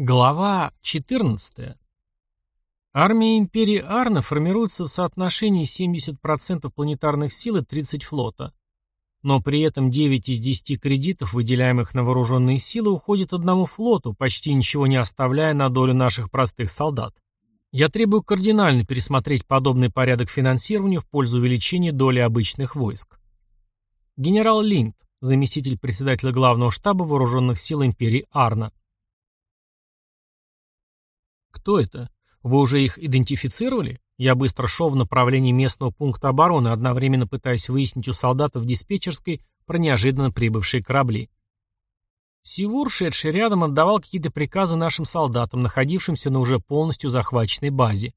Глава 14. Армия империи Арна формируется в соотношении 70% планетарных сил и 30 флота. Но при этом 9 из 10 кредитов, выделяемых на вооруженные силы, уходит одному флоту, почти ничего не оставляя на долю наших простых солдат. Я требую кардинально пересмотреть подобный порядок финансирования в пользу увеличения доли обычных войск. Генерал Линд, заместитель председателя главного штаба вооруженных сил империи Арна. Кто это? Вы уже их идентифицировали? Я быстро шел в направлении местного пункта обороны, одновременно пытаясь выяснить у солдатов диспетчерской про неожиданно прибывшие корабли. Сивур, шедший рядом, отдавал какие-то приказы нашим солдатам, находившимся на уже полностью захваченной базе.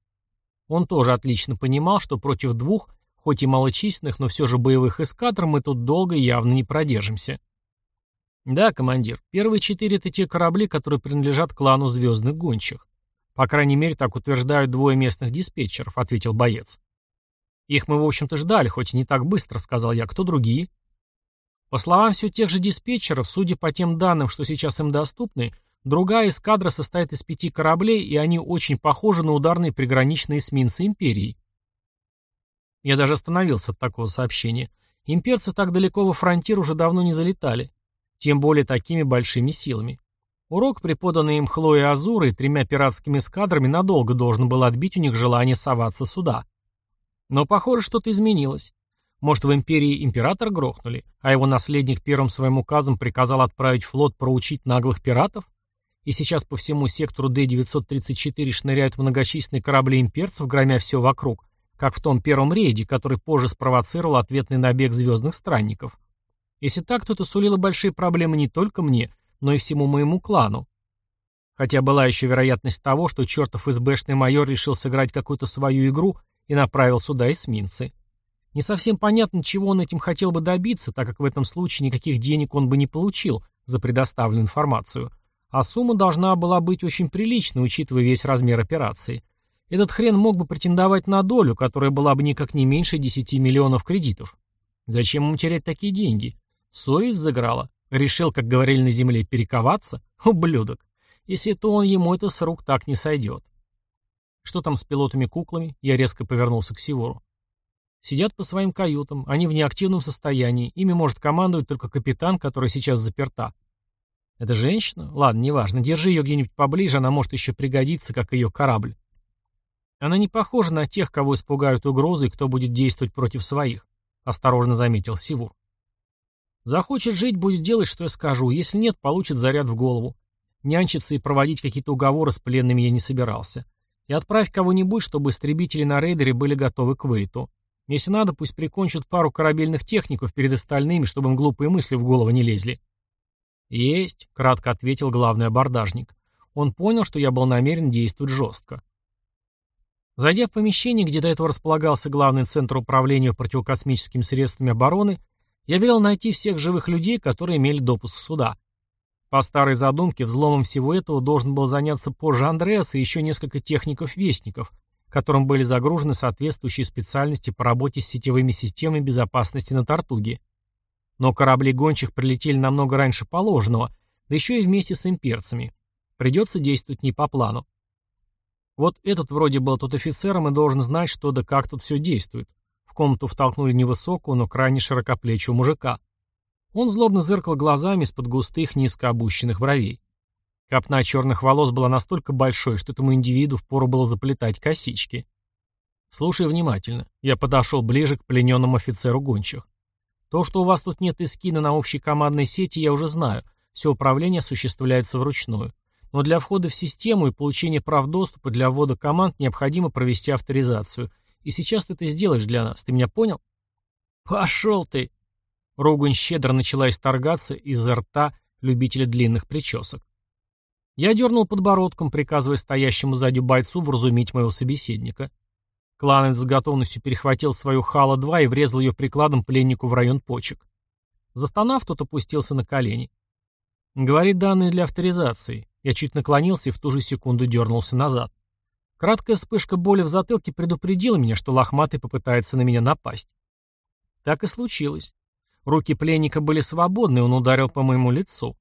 Он тоже отлично понимал, что против двух, хоть и малочисленных, но все же боевых эскадр мы тут долго и явно не продержимся. Да, командир, первые четыре — это те корабли, которые принадлежат клану Звездных Гончих. По крайней мере, так утверждают двое местных диспетчеров, ответил боец. Их мы, в общем-то, ждали, хоть и не так быстро, сказал я. Кто другие? По словам все тех же диспетчеров, судя по тем данным, что сейчас им доступны, другая эскадра состоит из пяти кораблей, и они очень похожи на ударные приграничные эсминцы Империи. Я даже остановился от такого сообщения. Имперцы так далеко во фронтир уже давно не залетали, тем более такими большими силами. Урок, преподанный им Хлоей Азурой тремя пиратскими эскадрами, надолго должен был отбить у них желание соваться сюда. Но, похоже, что-то изменилось. Может, в империи император грохнули, а его наследник первым своим указом приказал отправить флот проучить наглых пиратов? И сейчас по всему сектору Д-934 шныряют многочисленные корабли имперцев, громя все вокруг, как в том первом рейде, который позже спровоцировал ответный набег звездных странников. Если так, то это сулило большие проблемы не только мне, но и всему моему клану. Хотя была еще вероятность того, что чертов СБшный майор решил сыграть какую-то свою игру и направил сюда эсминцы. Не совсем понятно, чего он этим хотел бы добиться, так как в этом случае никаких денег он бы не получил за предоставленную информацию. А сумма должна была быть очень приличной, учитывая весь размер операции. Этот хрен мог бы претендовать на долю, которая была бы никак не меньше 10 миллионов кредитов. Зачем ему терять такие деньги? Совесть заграла. Решил, как говорили на земле, перековаться? Ублюдок. Если это он, ему это с рук так не сойдет. Что там с пилотами-куклами? Я резко повернулся к Сивору. Сидят по своим каютам, они в неактивном состоянии, ими может командовать только капитан, который сейчас заперта. Это женщина? Ладно, неважно, держи ее где-нибудь поближе, она может еще пригодиться, как ее корабль. Она не похожа на тех, кого испугают угрозы и кто будет действовать против своих, осторожно заметил Сивур. Захочет жить, будет делать, что я скажу. Если нет, получит заряд в голову. Нянчиться и проводить какие-то уговоры с пленными я не собирался. И отправь кого-нибудь, чтобы истребители на рейдере были готовы к вылету. Если надо, пусть прикончат пару корабельных техников перед остальными, чтобы им глупые мысли в голову не лезли. «Есть», — кратко ответил главный абордажник. Он понял, что я был намерен действовать жестко. Зайдя в помещение, где до этого располагался главный центр управления противокосмическими средствами обороны, я велел найти всех живых людей, которые имели допуск сюда. По старой задумке, взломом всего этого должен был заняться позже Андреас и еще несколько техников-вестников, которым были загружены соответствующие специальности по работе с сетевыми системами безопасности на Тартуге. Но корабли гончих прилетели намного раньше положенного, да еще и вместе с имперцами. Придется действовать не по плану. Вот этот вроде был тут офицером и должен знать, что да как тут все действует. В комнату втолкнули невысокого, но крайне широкоплечего мужика. Он злобно зыркал глазами из-под густых, низко опущенных бровей. Копна черных волос была настолько большой, что этому индивиду впору было заплетать косички. «Слушай внимательно». Я подошел ближе к плененному офицеру гончих. «То, что у вас тут нет эскина на общей командной сети, я уже знаю. Все управление осуществляется вручную. Но для входа в систему и получения прав доступа для ввода команд необходимо провести авторизацию. И сейчас ты это сделаешь для нас. Ты меня понял? Пошел ты! Ругань щедро начала исторгаться из-за рта любителя длинных причесок. Я дернул подбородком, приказывая стоящему сзади бойцу вразумить моего собеседника. Кланец с готовностью перехватил свою Хала-2 и врезал ее прикладом пленнику в район почек. Застонав, тот опустился на колени. Говорит данные для авторизации. Я чуть наклонился и в ту же секунду дернулся назад. Краткая вспышка боли в затылке предупредила меня, что лохматый попытается на меня напасть. Так и случилось. Руки пленника были свободны, он ударил по моему лицу.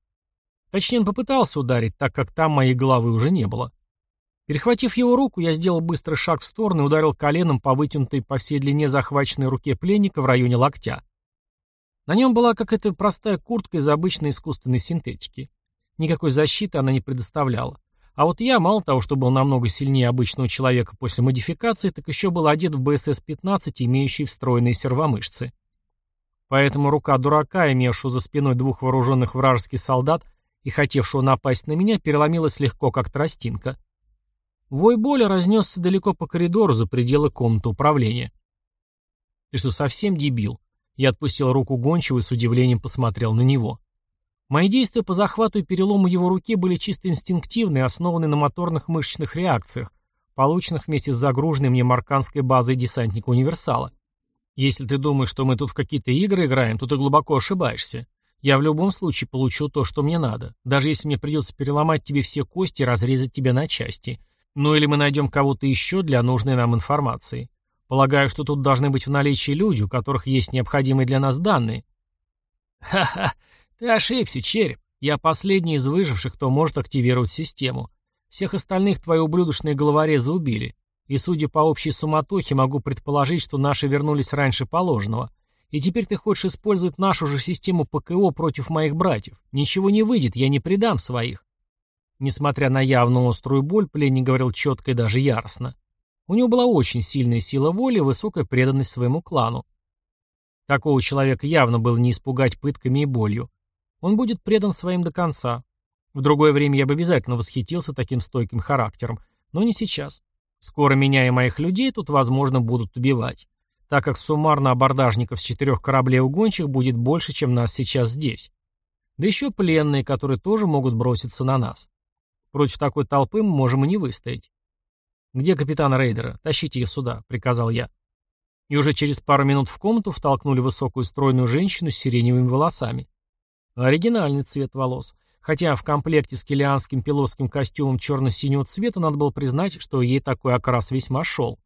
Точнее, он попытался ударить, так как там моей головы уже не было. Перехватив его руку, я сделал быстрый шаг в сторону и ударил коленом по вытянутой по всей длине захваченной руке пленника в районе локтя. На нем была какая-то простая куртка из обычной искусственной синтетики. Никакой защиты она не предоставляла. А вот я, мало того, что был намного сильнее обычного человека после модификации, так еще был одет в БСС-15, имеющий встроенные сервомышцы. Поэтому рука дурака, имевшего за спиной двух вооруженных вражеских солдат и хотевшего напасть на меня, переломилась легко, как тростинка. Вой боли разнесся далеко по коридору за пределы комнаты управления. «Ты что, совсем дебил?» Я отпустил руку гончего и с удивлением посмотрел на него. Мои действия по захвату и перелому его руки были чисто инстинктивны и основаны на моторных мышечных реакциях, полученных вместе с загруженной мне марканской базой десантника Универсала. Если ты думаешь, что мы тут в какие-то игры играем, то ты глубоко ошибаешься. Я в любом случае получу то, что мне надо, даже если мне придется переломать тебе все кости и разрезать тебя на части. Ну или мы найдем кого-то еще для нужной нам информации. Полагаю, что тут должны быть в наличии люди, у которых есть необходимые для нас данные. Ха-ха, ты ошибся, череп. Я последний из выживших, кто может активировать систему. Всех остальных твои ублюдочные головорезы убили. И судя по общей суматохе, могу предположить, что наши вернулись раньше положенного. И теперь ты хочешь использовать нашу же систему ПКО против моих братьев. Ничего не выйдет, я не предам своих. Несмотря на явную острую боль, пленник говорил четко и даже яростно. У него была очень сильная сила воли и высокая преданность своему клану. Такого человека явно было не испугать пытками и болью. Он будет предан своим до конца. В другое время я бы обязательно восхитился таким стойким характером, но не сейчас. Скоро меня и моих людей тут, возможно, будут убивать, так как суммарно абордажников с четырех кораблей угонщик будет больше, чем нас сейчас здесь. Да еще пленные, которые тоже могут броситься на нас. Против такой толпы мы можем и не выстоять. «Где капитан рейдера? Тащите их сюда», — приказал я. И уже через пару минут в комнату втолкнули высокую стройную женщину с сиреневыми волосами. Оригинальный цвет волос. Хотя в комплекте с килианским пилотским костюмом черно-синего цвета надо было признать, что ей такой окрас весьма шел.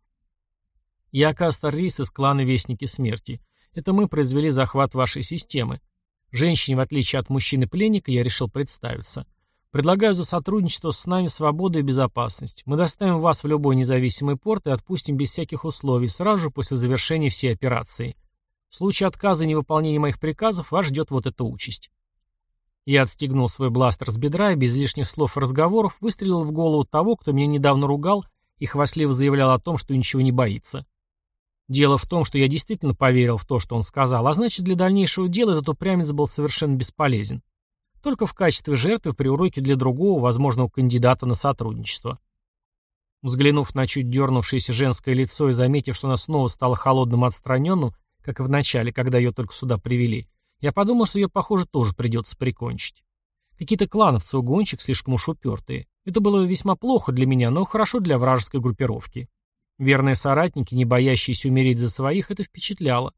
Я Кастер Рис из клана Вестники Смерти. Это мы произвели захват вашей системы. Женщине, в отличие от мужчины-пленника, я решил представиться. Предлагаю за сотрудничество с нами свободу и безопасность. Мы доставим вас в любой независимый порт и отпустим без всяких условий, сразу же после завершения всей операции. В случае отказа и невыполнения моих приказов вас ждет вот эта участь. Я отстегнул свой бластер с бедра и без лишних слов и разговоров выстрелил в голову того, кто меня недавно ругал и хвастливо заявлял о том, что ничего не боится. Дело в том, что я действительно поверил в то, что он сказал, а значит, для дальнейшего дела этот упрямец был совершенно бесполезен. Только в качестве жертвы при уроке для другого, возможного кандидата на сотрудничество. Взглянув на чуть дернувшееся женское лицо и заметив, что она снова стала холодным отстраненным, как и в начале, когда ее только сюда привели, я подумал, что ее, похоже, тоже придется прикончить. Какие-то клановцы-угонщик слишком уж упертые. Это было весьма плохо для меня, но хорошо для вражеской группировки. Верные соратники, не боящиеся умереть за своих, это впечатляло.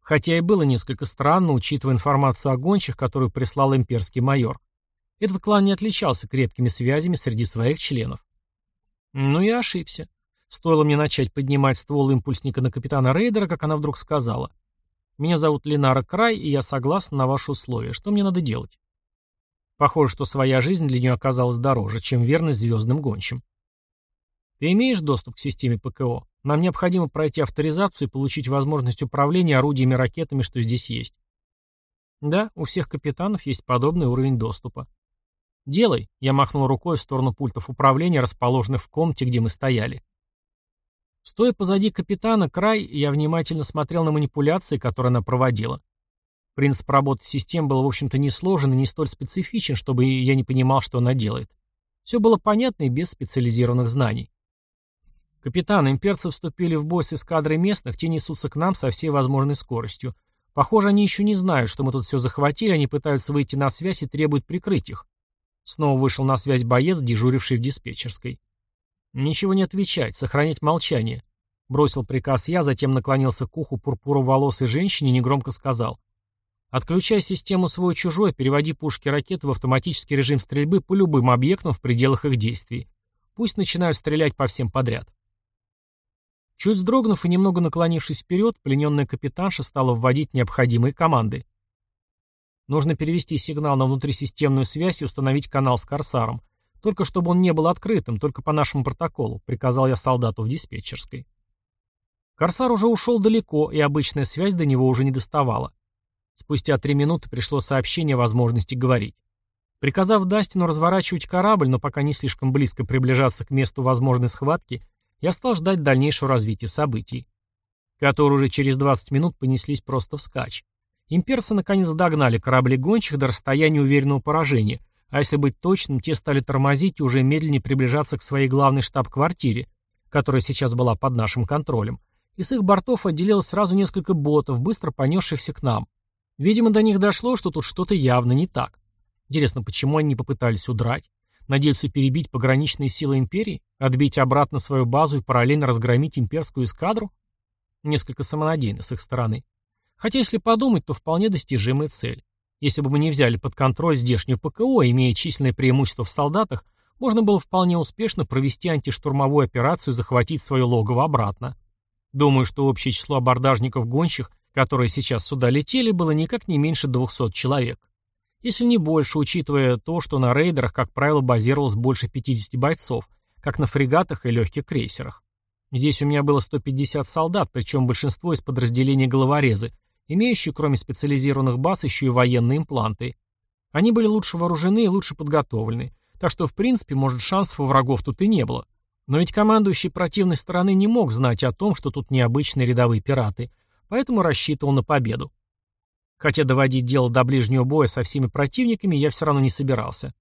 Хотя и было несколько странно, учитывая информацию о гончих, которую прислал имперский майор. Этот клан не отличался крепкими связями среди своих членов. Ну я ошибся. Стоило мне начать поднимать ствол импульсника на капитана Рейдера, как она вдруг сказала. «Меня зовут Ленара Край, и я согласна на ваши условия. Что мне надо делать?» Похоже, что своя жизнь для нее оказалась дороже, чем верность звездным гончим. «Ты имеешь доступ к системе ПКО? Нам необходимо пройти авторизацию и получить возможность управления орудиями-ракетами, что здесь есть». «Да, у всех капитанов есть подобный уровень доступа». «Делай», — я махнул рукой в сторону пультов управления, расположенных в комнате, где мы стояли. Стоя позади капитана Край, я внимательно смотрел на манипуляции, которые она проводила. Принцип работы систем был, в общем-то, не сложен и не столь специфичен, чтобы я не понимал, что она делает. Все было понятно и без специализированных знаний. «Капитан, имперцы вступили в бой с эскадрой местных, те несутся к нам со всей возможной скоростью. Похоже, они еще не знают, что мы тут все захватили, они пытаются выйти на связь и требуют прикрыть их». Снова вышел на связь боец, дежуривший в диспетчерской. «Ничего не отвечать, сохранять молчание», — бросил приказ я, затем наклонился к уху пурпуроволосой женщине и негромко сказал. «Отключай систему свой-чужой, переводи пушки ракеты в автоматический режим стрельбы по любым объектам в пределах их действий. Пусть начинают стрелять по всем подряд». Чуть вздрогнув и немного наклонившись вперед, плененная капитанша стала вводить необходимые команды. Нужно перевести сигнал на внутрисистемную связь и установить канал с Корсаром. Только чтобы он не был открытым, только по нашему протоколу, приказал я солдату в диспетчерской. Корсар уже ушел далеко, и обычная связь до него уже не доставала. Спустя три минуты пришло сообщение о возможности говорить. Приказав Дастину разворачивать корабль, но пока не слишком близко приближаться к месту возможной схватки, я стал ждать дальнейшего развития событий, которые уже через 20 минут понеслись просто вскачь. Имперцы наконец догнали корабли гончих до расстояния уверенного поражения, а если быть точным, те стали тормозить и уже медленнее приближаться к своей главной штаб-квартире, которая сейчас была под нашим контролем. И с их бортов отделилось сразу несколько ботов, быстро понесшихся к нам. Видимо, до них дошло, что тут что-то явно не так. Интересно, почему они не попытались удрать? Надеются перебить пограничные силы империи? Отбить обратно свою базу и параллельно разгромить имперскую эскадру? Несколько самонадеянно с их стороны. Хотя, если подумать, то вполне достижимая цель. Если бы мы не взяли под контроль здешнюю ПКО, имея численное преимущество в солдатах, можно было вполне успешно провести антиштурмовую операцию и захватить свое логово обратно. Думаю, что общее число абордажников-гонщих которые сейчас сюда летели, было никак не меньше 200 человек. Если не больше, учитывая то, что на рейдерах, как правило, базировалось больше 50 бойцов, как на фрегатах и легких крейсерах. Здесь у меня было 150 солдат, причем большинство из подразделений головорезы, имеющие, кроме специализированных баз, еще и военные импланты. Они были лучше вооружены и лучше подготовлены, так что, в принципе, может, шансов у врагов тут и не было. Но ведь командующий противной стороны не мог знать о том, что тут необычные рядовые пираты, поэтому рассчитывал на победу. Хотя доводить дело до ближнего боя со всеми противниками я все равно не собирался.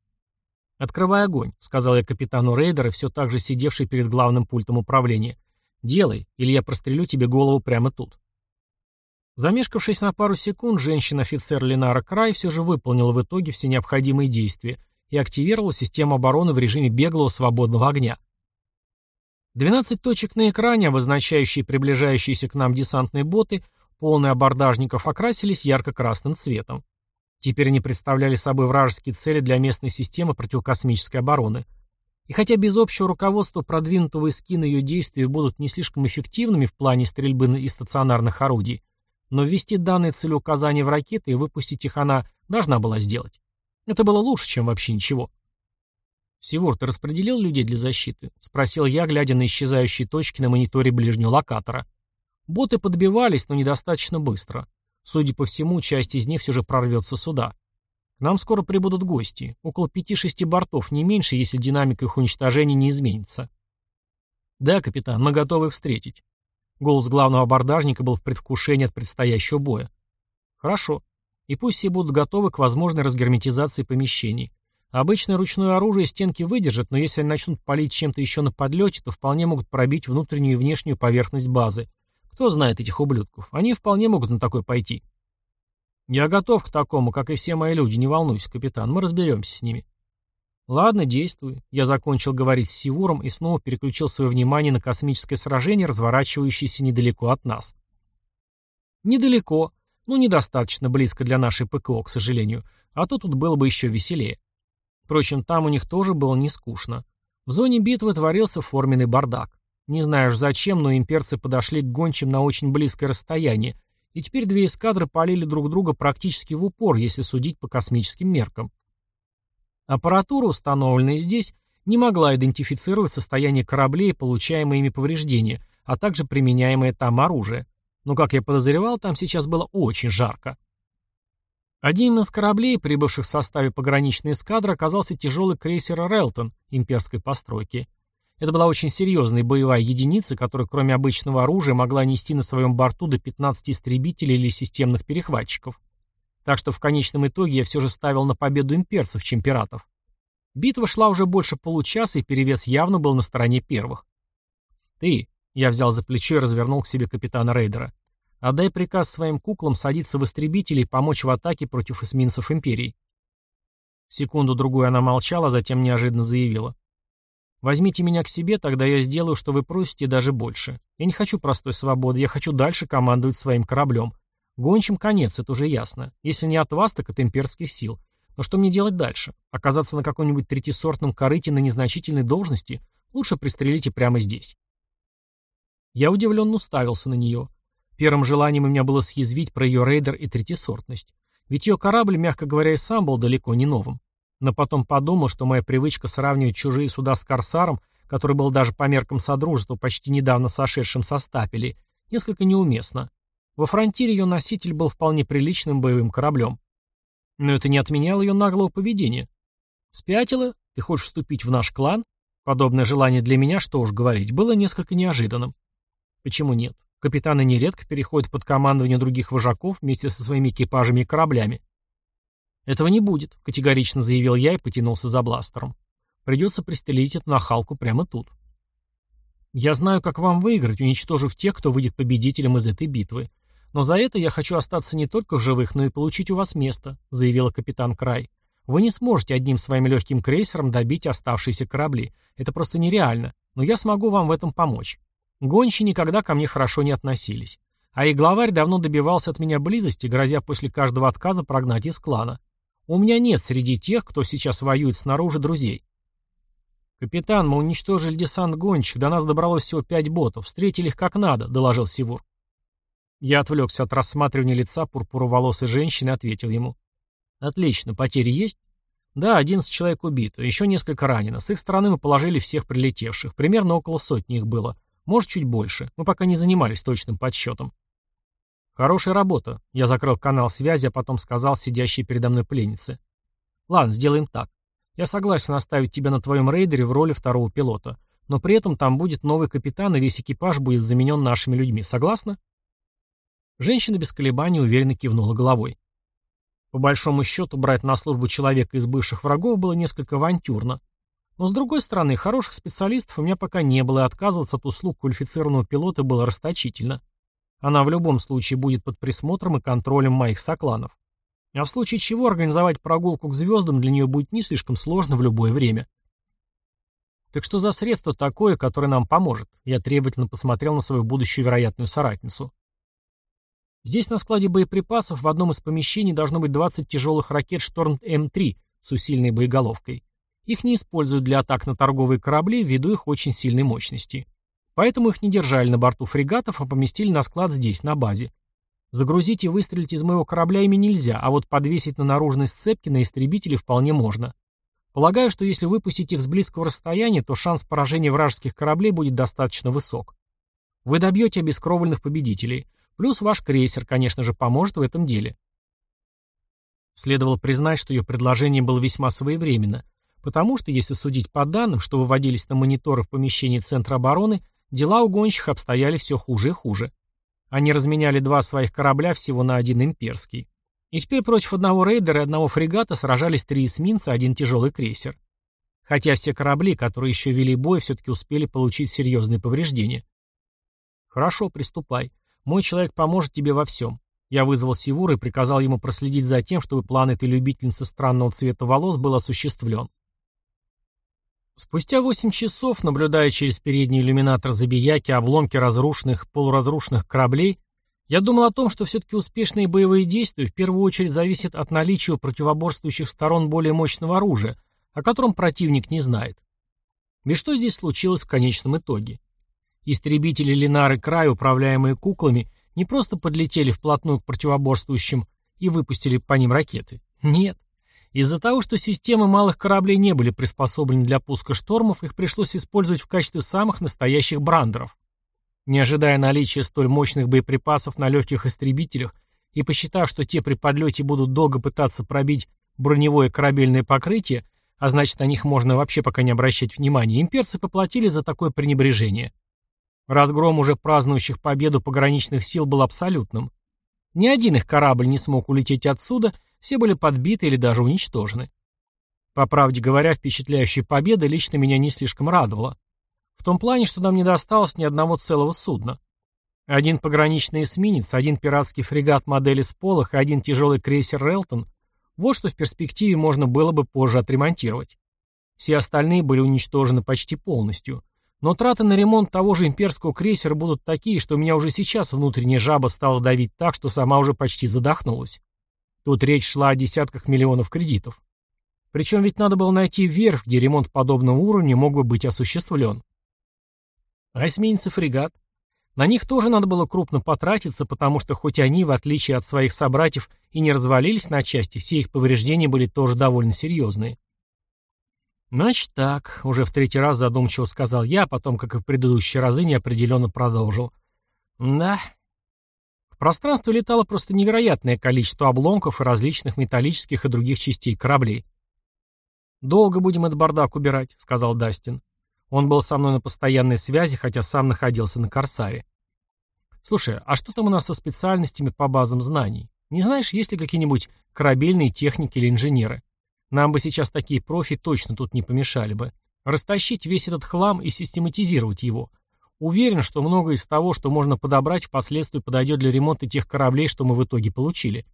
«Открывай огонь», — сказал я капитану рейдера, все так же сидевший перед главным пультом управления. «Делай, или я прострелю тебе голову прямо тут». Замешкавшись на пару секунд, женщина-офицер Ленара Край все же выполнила в итоге все необходимые действия и активировала систему обороны в режиме беглого свободного огня. 12 точек на экране, обозначающие приближающиеся к нам десантные боты, полные абордажников, окрасились ярко-красным цветом. Теперь они представляли собой вражеские цели для местной системы противокосмической обороны. И хотя без общего руководства продвинутого эскина ее действия будут не слишком эффективными в плане стрельбы из стационарных орудий, но ввести данные целеуказания в ракеты и выпустить их она должна была сделать. Это было лучше, чем вообще ничего. «Сивур, ты распределил людей для защиты?» — спросил я, глядя на исчезающие точки на мониторе ближнего локатора. Боты подбивались, но недостаточно быстро. Судя по всему, часть из них все же прорвется сюда. К нам скоро прибудут гости. Около пяти-шести бортов, не меньше, если динамика их уничтожения не изменится. «Да, капитан, мы готовы встретить». Голос главного абордажника был в предвкушении от предстоящего боя. «Хорошо. И пусть все будут готовы к возможной разгерметизации помещений. Обычное ручное оружие стенки выдержит, но если они начнут палить чем-то еще на подлете, то вполне могут пробить внутреннюю и внешнюю поверхность базы. Кто знает этих ублюдков? Они вполне могут на такое пойти. Я готов к такому, как и все мои люди, не волнуйся, капитан, мы разберемся с ними. Ладно, действуй. Я закончил говорить с Сивуром и снова переключил свое внимание на космическое сражение, разворачивающееся недалеко от нас. Недалеко, но недостаточно близко для нашей ПКО, к сожалению, а то тут было бы еще веселее. Впрочем, там у них тоже было не скучно. В зоне битвы творился форменный бардак. Не знаю уж зачем, но имперцы подошли к гончим на очень близкое расстояние, и теперь две эскадры полили друг друга практически в упор, если судить по космическим меркам. Аппаратура, установленная здесь, не могла идентифицировать состояние кораблей и получаемые ими повреждения, а также применяемое там оружие. Но, как я подозревал, там сейчас было очень жарко. Один из кораблей, прибывших в составе пограничной эскадры, оказался тяжелый крейсер «Релтон» имперской постройки. Это была очень серьезная боевая единица, которая кроме обычного оружия могла нести на своем борту до 15 истребителей или системных перехватчиков. Так что в конечном итоге я все же ставил на победу имперцев, чем пиратов. Битва шла уже больше получаса, и перевес явно был на стороне первых. «Ты», — я взял за плечо и развернул к себе капитана рейдера, Отдай приказ своим куклам садиться в истребители и помочь в атаке против эсминцев Империи. Секунду-другую она молчала, а затем неожиданно заявила. «Возьмите меня к себе, тогда я сделаю, что вы просите, даже больше. Я не хочу простой свободы, я хочу дальше командовать своим кораблем. Гончим конец, это уже ясно. Если не от вас, так от имперских сил. Но что мне делать дальше? Оказаться на каком-нибудь третисортном корыте на незначительной должности? Лучше пристрелите прямо здесь». Я удивленно уставился на нее. Первым желанием у меня было съязвить про ее рейдер и третисортность. Ведь ее корабль, мягко говоря, и сам был далеко не новым. Но потом подумал, что моя привычка сравнивать чужие суда с «Корсаром», который был даже по меркам Содружества почти недавно сошедшим со стапелей, несколько неуместна. Во фронтире ее носитель был вполне приличным боевым кораблем. Но это не отменяло ее наглого поведения. Спятила? Ты хочешь вступить в наш клан? Подобное желание для меня, что уж говорить, было несколько неожиданным. Почему нет? Капитаны нередко переходят под командование других вожаков вместе со своими экипажами и кораблями. «Этого не будет», — категорично заявил я и потянулся за бластером. «Придется пристрелить эту нахалку прямо тут». «Я знаю, как вам выиграть, уничтожив тех, кто выйдет победителем из этой битвы. Но за это я хочу остаться не только в живых, но и получить у вас место», — заявила капитан Край. «Вы не сможете одним своим легким крейсером добить оставшиеся корабли. Это просто нереально. Но я смогу вам в этом помочь. Гончи никогда ко мне хорошо не относились. А и главарь давно добивался от меня близости, грозя после каждого отказа прогнать из клана. У меня нет среди тех, кто сейчас воюет снаружи, друзей. «Капитан, мы уничтожили десант гонщик, до нас добралось всего пять ботов, встретили их как надо», — доложил Сивур. Я отвлекся от рассматривания лица пурпуроволосой женщины и ответил ему. «Отлично, потери есть?» «Да, одиннадцать человек убито, еще несколько ранено. С их стороны мы положили всех прилетевших, примерно около сотни их было. Может, чуть больше. Мы пока не занимались точным подсчетом. Хорошая работа. Я закрыл канал связи, а потом сказал сидящей передо мной пленнице. Ладно, сделаем так. Я согласен оставить тебя на твоем рейдере в роли второго пилота. Но при этом там будет новый капитан, и весь экипаж будет заменен нашими людьми. Согласна? Женщина без колебаний уверенно кивнула головой. По большому счету, брать на службу человека из бывших врагов было несколько авантюрно. Но с другой стороны, хороших специалистов у меня пока не было, и отказываться от услуг квалифицированного пилота было расточительно. Она в любом случае будет под присмотром и контролем моих сокланов. А в случае чего организовать прогулку к звездам для нее будет не слишком сложно в любое время. Так что за средство такое, которое нам поможет? Я требовательно посмотрел на свою будущую вероятную соратницу. Здесь на складе боеприпасов в одном из помещений должно быть 20 тяжелых ракет «Шторм М3» с усиленной боеголовкой. Их не используют для атак на торговые корабли ввиду их очень сильной мощности. Поэтому их не держали на борту фрегатов, а поместили на склад здесь, на базе. Загрузить и выстрелить из моего корабля ими нельзя, а вот подвесить на наружной сцепке на истребителе вполне можно. Полагаю, что если выпустить их с близкого расстояния, то шанс поражения вражеских кораблей будет достаточно высок. Вы добьете обескровленных победителей. Плюс ваш крейсер, конечно же, поможет в этом деле. Следовало признать, что ее предложение было весьма своевременно – Потому что, если судить по данным, что выводились на мониторы в помещении Центра обороны, дела у гонщиков обстояли все хуже и хуже. Они разменяли два своих корабля всего на один имперский. И теперь против одного рейдера и одного фрегата сражались три эсминца и один тяжелый крейсер. Хотя все корабли, которые еще вели бой, все-таки успели получить серьезные повреждения. «Хорошо, приступай. Мой человек поможет тебе во всем». Я вызвал Сивура и приказал ему проследить за тем, чтобы план этой любительницы странного цвета волос был осуществлен. Спустя 8 часов, наблюдая через передний иллюминатор забияки обломки разрушенных, полуразрушенных кораблей, я думал о том, что все-таки успешные боевые действия в первую очередь зависят от наличия у противоборствующих сторон более мощного оружия, о котором противник не знает. Ведь что здесь случилось в конечном итоге? Истребители Линары Край, управляемые куклами, не просто подлетели вплотную к противоборствующим и выпустили по ним ракеты. Нет. Из-за того, что системы малых кораблей не были приспособлены для пуска штормов, их пришлось использовать в качестве самых настоящих брандеров. Не ожидая наличия столь мощных боеприпасов на легких истребителях и посчитав, что те при подлете будут долго пытаться пробить броневое корабельное покрытие, а значит, на них можно вообще пока не обращать внимания, имперцы поплатили за такое пренебрежение. Разгром уже празднующих победу пограничных сил был абсолютным. Ни один их корабль не смог улететь отсюда, все были подбиты или даже уничтожены. По правде говоря, впечатляющая победа лично меня не слишком радовала. В том плане, что нам не досталось ни одного целого судна. Один пограничный эсминец, один пиратский фрегат модели Сполох и один тяжелый крейсер Релтон – вот что в перспективе можно было бы позже отремонтировать. Все остальные были уничтожены почти полностью. Но траты на ремонт того же имперского крейсера будут такие, что у меня уже сейчас внутренняя жаба стала давить так, что сама уже почти задохнулась. Тут речь шла о десятках миллионов кредитов. Причем ведь надо было найти верх, где ремонт подобного уровня мог бы быть осуществлен. А эсминец и фрегат? На них тоже надо было крупно потратиться, потому что хоть они, в отличие от своих собратьев, и не развалились на части, все их повреждения были тоже довольно серьезные. «Значит так», — уже в третий раз задумчиво сказал я, а потом, как и в предыдущие разы, неопределенно продолжил. «Да». В пространстве летало просто невероятное количество обломков и различных металлических и других частей кораблей. «Долго будем этот бардак убирать», — сказал Дастин. Он был со мной на постоянной связи, хотя сам находился на Корсаре. «Слушай, а что там у нас со специальностями по базам знаний? Не знаешь, есть ли какие-нибудь корабельные техники или инженеры? Нам бы сейчас такие профи точно тут не помешали бы. Растащить весь этот хлам и систематизировать его. Уверен, что многое из того, что можно подобрать, впоследствии подойдет для ремонта тех кораблей, что мы в итоге получили.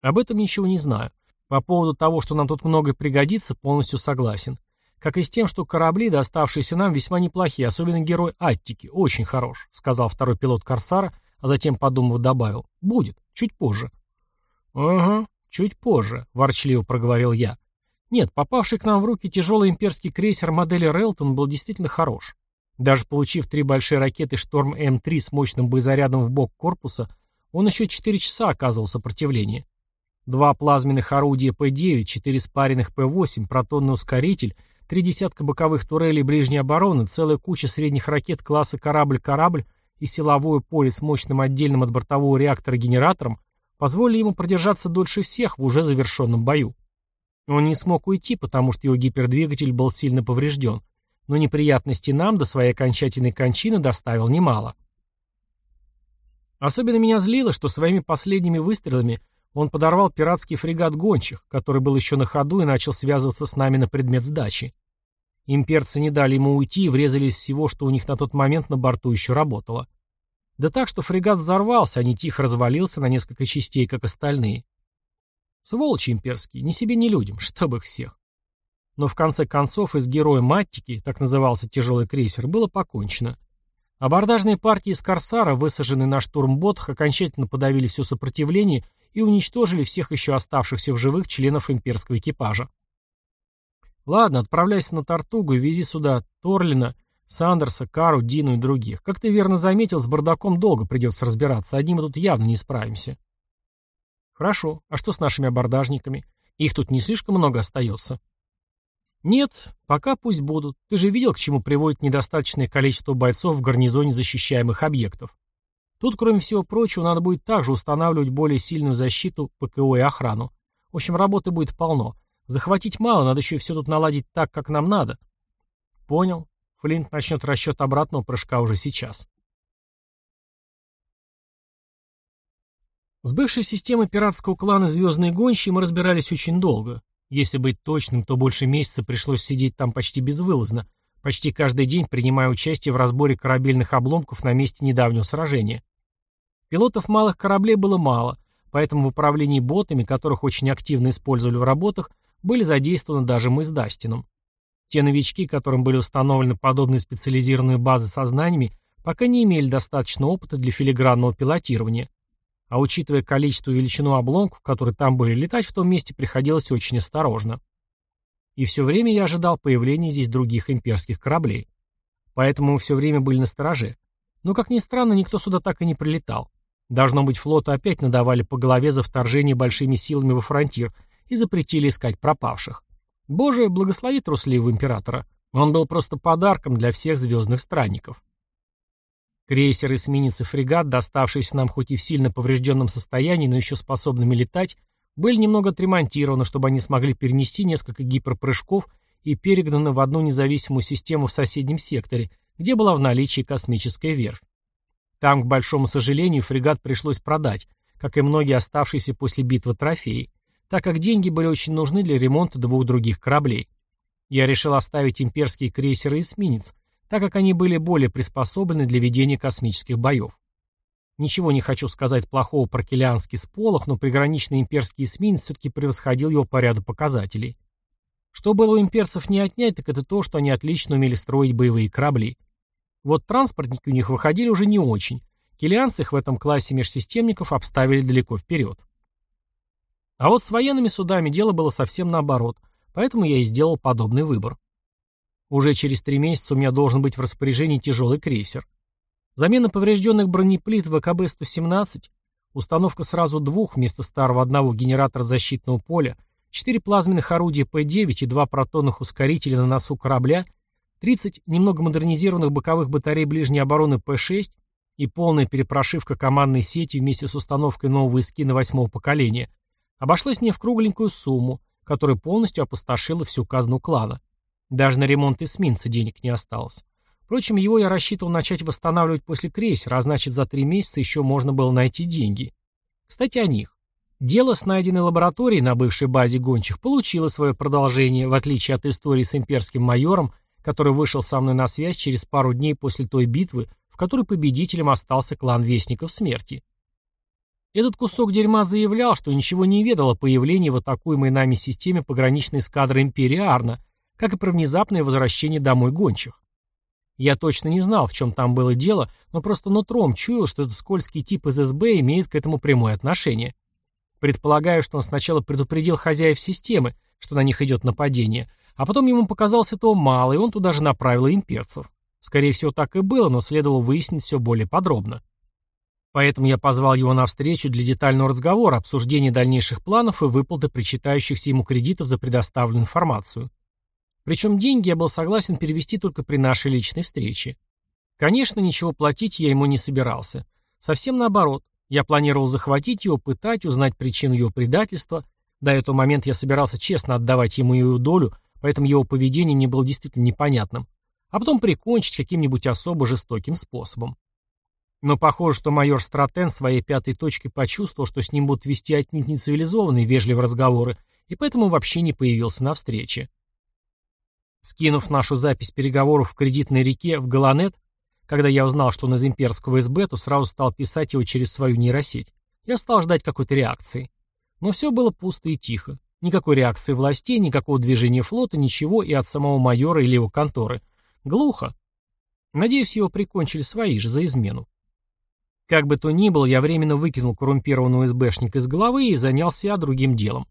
Об этом ничего не знаю. По поводу того, что нам тут многое пригодится, полностью согласен. Как и с тем, что корабли, доставшиеся нам, весьма неплохие, особенно герой Аттики, очень хорош, сказал второй пилот Корсара, а затем, подумав, добавил. Будет, чуть позже. Ага, чуть позже, ворчливо проговорил я. Нет, попавший к нам в руки тяжелый имперский крейсер модели Релтон был действительно хорош. Даже получив три большие ракеты «Шторм М3» с мощным боезарядом в бок корпуса, он еще 4 часа оказывал сопротивление. Два плазменных орудия П-9, четыре спаренных П-8, протонный ускоритель, три десятка боковых турелей ближней обороны, целая куча средних ракет класса «Корабль-корабль» и силовое поле с мощным отдельным от бортового реактора генератором позволили ему продержаться дольше всех в уже завершенном бою. Он не смог уйти, потому что его гипердвигатель был сильно поврежден, но неприятности нам до своей окончательной кончины доставил немало. Особенно меня злило, что своими последними выстрелами он подорвал пиратский фрегат гончих, который был еще на ходу и начал связываться с нами на предмет сдачи. Имперцы не дали ему уйти и врезались всего, что у них на тот момент на борту еще работало. Да так, что фрегат взорвался, а не тихо развалился на несколько частей, как остальные. Сволочи имперские, ни себе, ни людям, чтобы их всех. Но в конце концов из героя Маттики, так назывался тяжелый крейсер, было покончено. Абордажные партии из Корсара, высаженные на штурмботах, окончательно подавили все сопротивление и уничтожили всех еще оставшихся в живых членов имперского экипажа. Ладно, отправляйся на Тартугу и вези сюда Торлина, Сандерса, Кару, Дину и других. Как ты верно заметил, с бардаком долго придется разбираться, одним мы тут явно не справимся. Хорошо, а что с нашими абордажниками? Их тут не слишком много остается. Нет, пока пусть будут. Ты же видел, к чему приводит недостаточное количество бойцов в гарнизоне защищаемых объектов. Тут, кроме всего прочего, надо будет также устанавливать более сильную защиту, ПКО и охрану. В общем, работы будет полно. Захватить мало, надо еще все тут наладить так, как нам надо. Понял. Флинт начнет расчет обратного прыжка уже сейчас. С бывшей системой пиратского клана «Звездные гонщи» мы разбирались очень долго. Если быть точным, то больше месяца пришлось сидеть там почти безвылазно, почти каждый день принимая участие в разборе корабельных обломков на месте недавнего сражения. Пилотов малых кораблей было мало, поэтому в управлении ботами, которых очень активно использовали в работах, были задействованы даже мы с Дастином. Те новички, которым были установлены подобные специализированные базы со знаниями, пока не имели достаточно опыта для филигранного пилотирования. А учитывая количество и величину обломков, которые там были, летать в том месте приходилось очень осторожно. И все время я ожидал появления здесь других имперских кораблей. Поэтому мы все время были на стороже. Но, как ни странно, никто сюда так и не прилетал. Должно быть, флоту опять надавали по голове за вторжение большими силами во фронтир и запретили искать пропавших. Боже, благослови трусливого императора. Он был просто подарком для всех звездных странников. Крейсер, эсминец и фрегат, доставшиеся нам хоть и в сильно поврежденном состоянии, но еще способными летать, были немного отремонтированы, чтобы они смогли перенести несколько гиперпрыжков и перегнаны в одну независимую систему в соседнем секторе, где была в наличии космическая верфь. Там, к большому сожалению, фрегат пришлось продать, как и многие оставшиеся после битвы трофеи, так как деньги были очень нужны для ремонта двух других кораблей. Я решил оставить имперские крейсеры и эсминец, так как они были более приспособлены для ведения космических боев. Ничего не хочу сказать плохого про Келианский сполох, но приграничный имперский эсминец все-таки превосходил его по ряду показателей. Что было у имперцев не отнять, так это то, что они отлично умели строить боевые корабли. Вот транспортники у них выходили уже не очень. Келианцы их в этом классе межсистемников обставили далеко вперед. А вот с военными судами дело было совсем наоборот, поэтому я и сделал подобный выбор. Уже через три месяца у меня должен быть в распоряжении тяжелый крейсер. Замена поврежденных бронеплит ВКБ-117, установка сразу двух вместо старого одного генератора защитного поля, четыре плазменных орудия П-9 и два протонных ускорителя на носу корабля, 30 немного модернизированных боковых батарей ближней обороны П-6 и полная перепрошивка командной сети вместе с установкой нового искина восьмого поколения обошлась мне в кругленькую сумму, которая полностью опустошила всю казну клана. Даже на ремонт эсминца денег не осталось. Впрочем, его я рассчитывал начать восстанавливать после крейсера, а значит за три месяца еще можно было найти деньги. Кстати, о них. Дело с найденной лабораторией на бывшей базе гончих получило свое продолжение, в отличие от истории с имперским майором, который вышел со мной на связь через пару дней после той битвы, в которой победителем остался клан Вестников Смерти. Этот кусок дерьма заявлял, что ничего не ведал о появлении в атакуемой нами системе пограничной эскадры Империи Арна, как и про внезапное возвращение домой гончих. Я точно не знал, в чем там было дело, но просто нутром чуял, что этот скользкий тип из СБ имеет к этому прямое отношение. Предполагаю, что он сначала предупредил хозяев системы, что на них идет нападение, а потом ему показалось этого мало, и он туда же направил имперцев. Скорее всего, так и было, но следовало выяснить все более подробно. Поэтому я позвал его на встречу для детального разговора, обсуждения дальнейших планов и выплаты причитающихся ему кредитов за предоставленную информацию. Причем деньги я был согласен перевести только при нашей личной встрече. Конечно, ничего платить я ему не собирался. Совсем наоборот. Я планировал захватить его, пытать, узнать причину его предательства. До этого момента я собирался честно отдавать ему его долю, поэтому его поведение мне было действительно непонятным. А потом прикончить каким-нибудь особо жестоким способом. Но похоже, что майор Стратен своей пятой точкой почувствовал, что с ним будут вести отнюдь нецивилизованные вежливые разговоры, и поэтому вообще не появился на встрече. Скинув нашу запись переговоров в кредитной реке в Галанет, когда я узнал, что он из имперского СБ, то сразу стал писать его через свою нейросеть. Я стал ждать какой-то реакции. Но все было пусто и тихо. Никакой реакции властей, никакого движения флота, ничего и от самого майора или его конторы. Глухо. Надеюсь, его прикончили свои же за измену. Как бы то ни было, я временно выкинул коррумпированного СБшника из головы и занялся другим делом.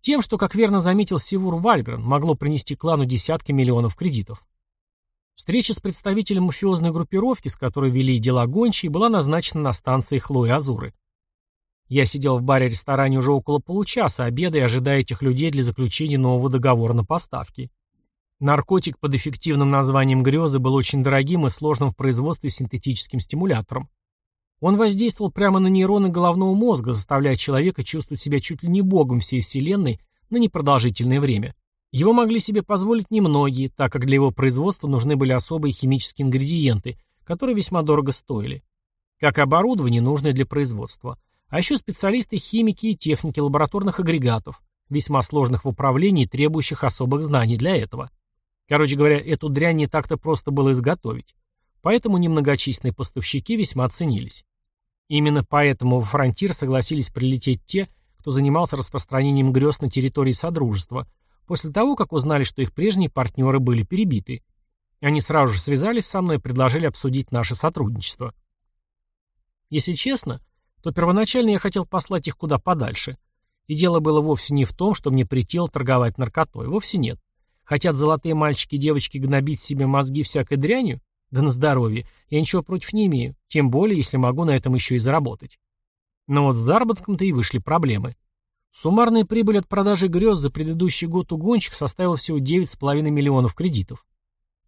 Тем, что, как верно заметил Сивур Вальгрен, могло принести клану десятки миллионов кредитов. Встреча с представителем мафиозной группировки, с которой вели дела гончие, была назначена на станции Хлои Азуры. Я сидел в баре-ресторане уже около получаса, обедая, ожидая этих людей для заключения нового договора на поставки. Наркотик под эффективным названием «Грезы» был очень дорогим и сложным в производстве синтетическим стимулятором. Он воздействовал прямо на нейроны головного мозга, заставляя человека чувствовать себя чуть ли не богом всей Вселенной на непродолжительное время. Его могли себе позволить немногие, так как для его производства нужны были особые химические ингредиенты, которые весьма дорого стоили. Как и оборудование, нужное для производства. А еще специалисты химики и техники лабораторных агрегатов, весьма сложных в управлении требующих особых знаний для этого. Короче говоря, эту дрянь не так-то просто было изготовить. Поэтому немногочисленные поставщики весьма ценились. Именно поэтому во Фронтир согласились прилететь те, кто занимался распространением грез на территории Содружества, после того, как узнали, что их прежние партнеры были перебиты. Они сразу же связались со мной и предложили обсудить наше сотрудничество. Если честно, то первоначально я хотел послать их куда подальше. И дело было вовсе не в том, что мне прител торговать наркотой. Вовсе нет. Хотят золотые мальчики и девочки гнобить себе мозги всякой дрянью? Да на здоровье. Я ничего против не имею, тем более, если могу на этом еще и заработать. Но вот с заработком-то и вышли проблемы. Суммарная прибыль от продажи грез за предыдущий год у гонщик составила всего 9,5 миллионов кредитов.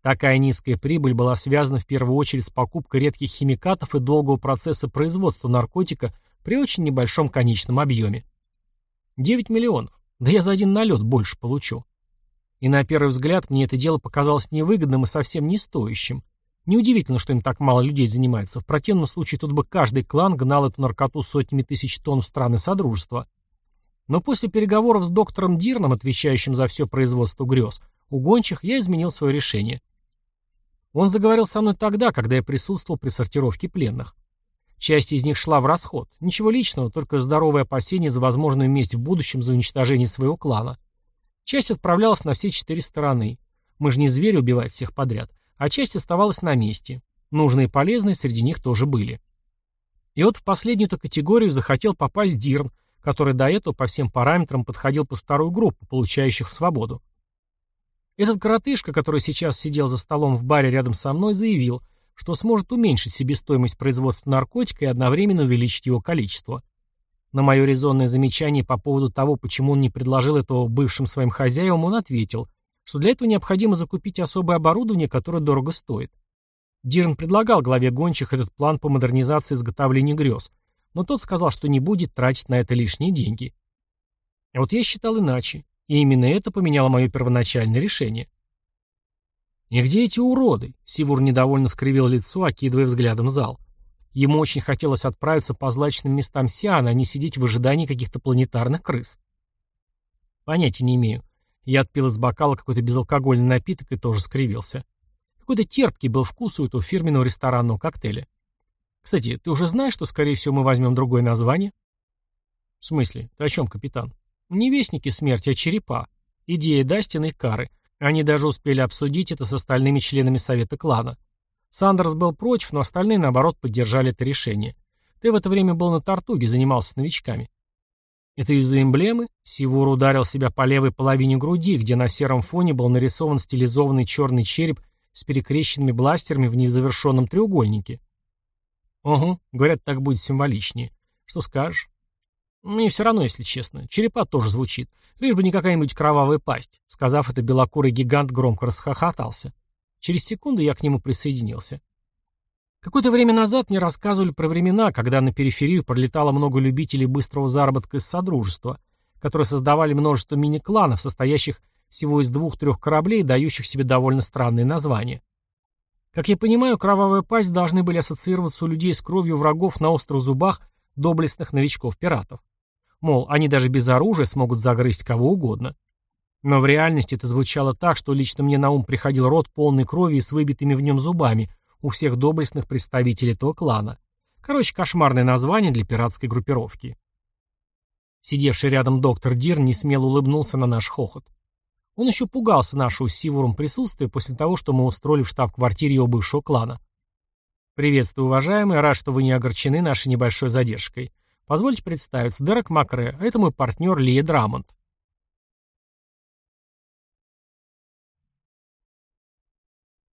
Такая низкая прибыль была связана в первую очередь с покупкой редких химикатов и долгого процесса производства наркотика при очень небольшом конечном объеме. 9 миллионов. Да я за один налет больше получу. И на первый взгляд мне это дело показалось невыгодным и совсем не стоящим. Неудивительно, что им так мало людей занимается. В противном случае тут бы каждый клан гнал эту наркоту сотнями тысяч тонн в страны Содружества. Но после переговоров с доктором Дирном, отвечающим за все производство грез, у гончих я изменил свое решение. Он заговорил со мной тогда, когда я присутствовал при сортировке пленных. Часть из них шла в расход. Ничего личного, только здоровое опасение за возможную месть в будущем за уничтожение своего клана. Часть отправлялась на все четыре стороны. Мы же не звери убивать всех подряд а часть оставалась на месте. Нужные и полезные среди них тоже были. И вот в последнюю-то категорию захотел попасть Дирн, который до этого по всем параметрам подходил под вторую группу, получающих свободу. Этот коротышка, который сейчас сидел за столом в баре рядом со мной, заявил, что сможет уменьшить себестоимость производства наркотика и одновременно увеличить его количество. На мое резонное замечание по поводу того, почему он не предложил этого бывшим своим хозяевам, он ответил, что для этого необходимо закупить особое оборудование, которое дорого стоит. Дирн предлагал главе гончих этот план по модернизации изготовления грез, но тот сказал, что не будет тратить на это лишние деньги. А вот я считал иначе, и именно это поменяло мое первоначальное решение. «И где эти уроды?» — Сивур недовольно скривил лицо, окидывая взглядом зал. Ему очень хотелось отправиться по злачным местам Сиана, а не сидеть в ожидании каких-то планетарных крыс. Понятия не имею. Я отпил из бокала какой-то безалкогольный напиток и тоже скривился. Какой-то терпкий был вкус у этого фирменного ресторанного коктейля. Кстати, ты уже знаешь, что, скорее всего, мы возьмем другое название? В смысле? Ты о чем, капитан? Не вестники смерти, а черепа. Идея Дастина и Кары. Они даже успели обсудить это с остальными членами совета клана. Сандерс был против, но остальные, наоборот, поддержали это решение. Ты в это время был на Тартуге, занимался новичками. Это из-за эмблемы? Сивур ударил себя по левой половине груди, где на сером фоне был нарисован стилизованный черный череп с перекрещенными бластерами в незавершенном треугольнике. Угу, говорят, так будет символичнее. Что скажешь? Мне все равно, если честно. Черепа тоже звучит. Лишь бы не какая-нибудь кровавая пасть. Сказав это, белокурый гигант громко расхохотался. Через секунду я к нему присоединился. Какое-то время назад мне рассказывали про времена, когда на периферию пролетало много любителей быстрого заработка из Содружества, которые создавали множество мини-кланов, состоящих всего из двух-трех кораблей, дающих себе довольно странные названия. Как я понимаю, кровавая пасть должны были ассоциироваться у людей с кровью врагов на острых зубах доблестных новичков-пиратов. Мол, они даже без оружия смогут загрызть кого угодно. Но в реальности это звучало так, что лично мне на ум приходил рот полной крови и с выбитыми в нем зубами у всех доблестных представителей этого клана. Короче, кошмарное название для пиратской группировки. Сидевший рядом доктор Дир не смело улыбнулся на наш хохот. Он еще пугался нашего с Сивуром присутствия после того, что мы устроили в штаб-квартире его бывшего клана. «Приветствую, уважаемые, рад, что вы не огорчены нашей небольшой задержкой. Позвольте представиться, Дерек Макре, а это мой партнер Лия Драмонт».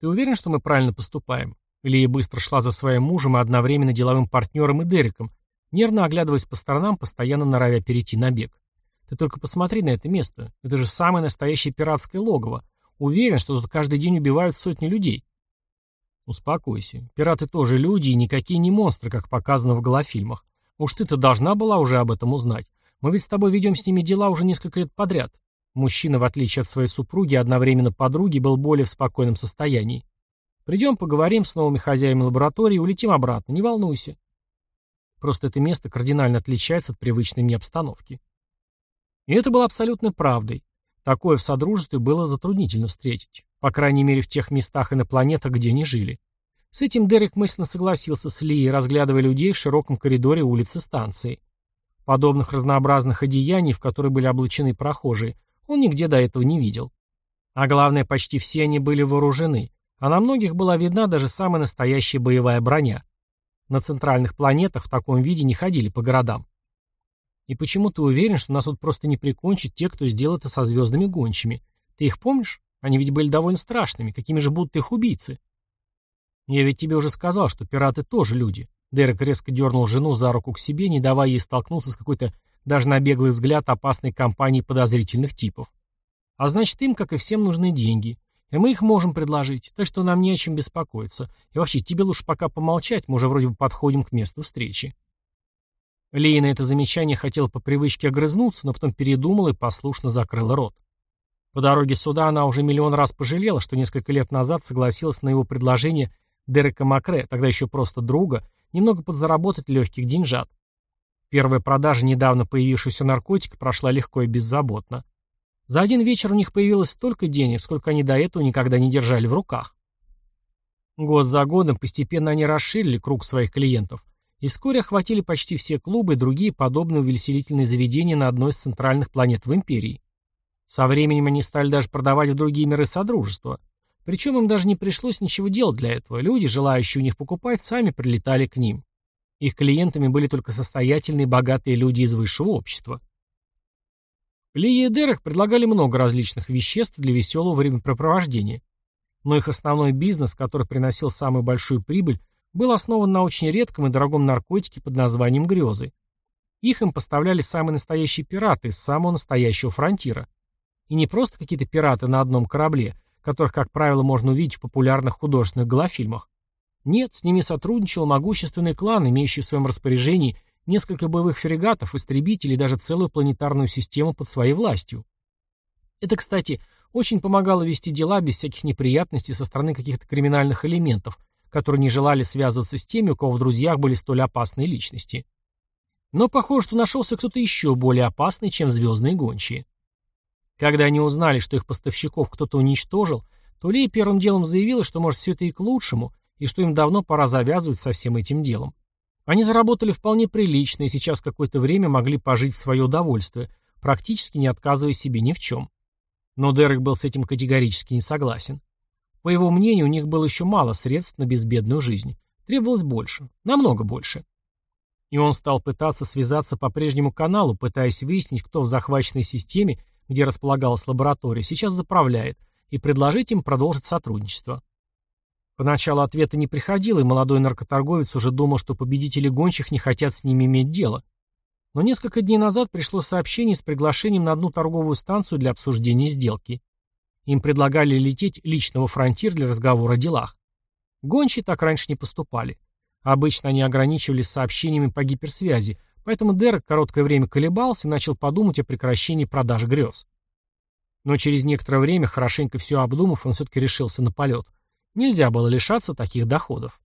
«Ты уверен, что мы правильно поступаем?» Лия быстро шла за своим мужем и одновременно деловым партнером и Дереком, нервно оглядываясь по сторонам, постоянно норовя перейти на бег. Ты только посмотри на это место. Это же самое настоящее пиратское логово. Уверен, что тут каждый день убивают сотни людей. Успокойся. Пираты тоже люди и никакие не монстры, как показано в голофильмах. Уж ты-то должна была уже об этом узнать. Мы ведь с тобой ведем с ними дела уже несколько лет подряд. Мужчина, в отличие от своей супруги, одновременно подруги, был более в спокойном состоянии. Придем, поговорим с новыми хозяевами лаборатории и улетим обратно, не волнуйся. Просто это место кардинально отличается от привычной мне обстановки. И это было абсолютно правдой. Такое в Содружестве было затруднительно встретить. По крайней мере, в тех местах и на планетах, где они жили. С этим Дерек мысленно согласился с Ли, разглядывая людей в широком коридоре улицы станции. Подобных разнообразных одеяний, в которые были облачены прохожие, он нигде до этого не видел. А главное, почти все они были вооружены, а на многих была видна даже самая настоящая боевая броня. На центральных планетах в таком виде не ходили по городам. И почему ты уверен, что нас тут просто не прикончат те, кто сделал это со звездными гончими? Ты их помнишь? Они ведь были довольно страшными. Какими же будут их убийцы? Я ведь тебе уже сказал, что пираты тоже люди. Дерек резко дернул жену за руку к себе, не давая ей столкнуться с какой-то, даже на беглый взгляд, опасной компанией подозрительных типов. А значит, им, как и всем, нужны деньги. И мы их можем предложить, так что нам не о чем беспокоиться. И вообще, тебе лучше пока помолчать, мы уже вроде бы подходим к месту встречи. Лея на это замечание хотел по привычке огрызнуться, но потом передумал и послушно закрыл рот. По дороге сюда она уже миллион раз пожалела, что несколько лет назад согласилась на его предложение Дерека Макре, тогда еще просто друга, немного подзаработать легких деньжат. Первая продажа недавно появившегося наркотика прошла легко и беззаботно. За один вечер у них появилось столько денег, сколько они до этого никогда не держали в руках. Год за годом постепенно они расширили круг своих клиентов, и вскоре охватили почти все клубы и другие подобные увеселительные заведения на одной из центральных планет в Империи. Со временем они стали даже продавать в другие миры Содружества. Причем им даже не пришлось ничего делать для этого. Люди, желающие у них покупать, сами прилетали к ним. Их клиентами были только состоятельные богатые люди из высшего общества. Лия и предлагали много различных веществ для веселого времяпрепровождения. Но их основной бизнес, который приносил самую большую прибыль, был основан на очень редком и дорогом наркотике под названием грезы. Их им поставляли самые настоящие пираты из самого настоящего фронтира. И не просто какие-то пираты на одном корабле, которых, как правило, можно увидеть в популярных художественных голофильмах. Нет, с ними сотрудничал могущественный клан, имеющий в своем распоряжении несколько боевых фрегатов, истребителей и даже целую планетарную систему под своей властью. Это, кстати, очень помогало вести дела без всяких неприятностей со стороны каких-то криминальных элементов, которые не желали связываться с теми, у кого в друзьях были столь опасные личности. Но похоже, что нашелся кто-то еще более опасный, чем звездные гончие. Когда они узнали, что их поставщиков кто-то уничтожил, то Лея первым делом заявила, что может все это и к лучшему, и что им давно пора завязывать со всем этим делом. Они заработали вполне прилично и сейчас какое-то время могли пожить в свое удовольствие, практически не отказывая себе ни в чем. Но Дерек был с этим категорически не согласен. По его мнению, у них было еще мало средств на безбедную жизнь. Требовалось больше, намного больше. И он стал пытаться связаться по прежнему каналу, пытаясь выяснить, кто в захваченной системе, где располагалась лаборатория, сейчас заправляет, и предложить им продолжить сотрудничество. Поначалу ответа не приходило, и молодой наркоторговец уже думал, что победители гонщих не хотят с ними иметь дело. Но несколько дней назад пришло сообщение с приглашением на одну торговую станцию для обсуждения сделки. Им предлагали лететь лично во фронтир для разговора о делах. Гончие так раньше не поступали. Обычно они ограничивались сообщениями по гиперсвязи, поэтому Дерек короткое время колебался и начал подумать о прекращении продаж грез. Но через некоторое время, хорошенько все обдумав, он все-таки решился на полет – Нельзя было лишаться таких доходов.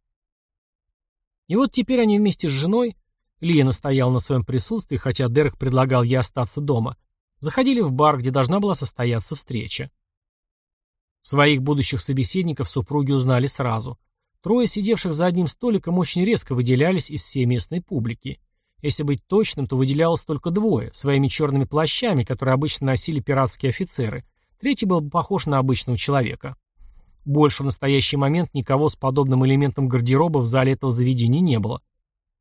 И вот теперь они вместе с женой, Лия настоял на своем присутствии, хотя Дерек предлагал ей остаться дома, заходили в бар, где должна была состояться встреча. Своих будущих собеседников супруги узнали сразу. Трое сидевших за одним столиком очень резко выделялись из всей местной публики. Если быть точным, то выделялось только двое, своими черными плащами, которые обычно носили пиратские офицеры. Третий был похож на обычного человека. Больше в настоящий момент никого с подобным элементом гардероба в зале этого заведения не было.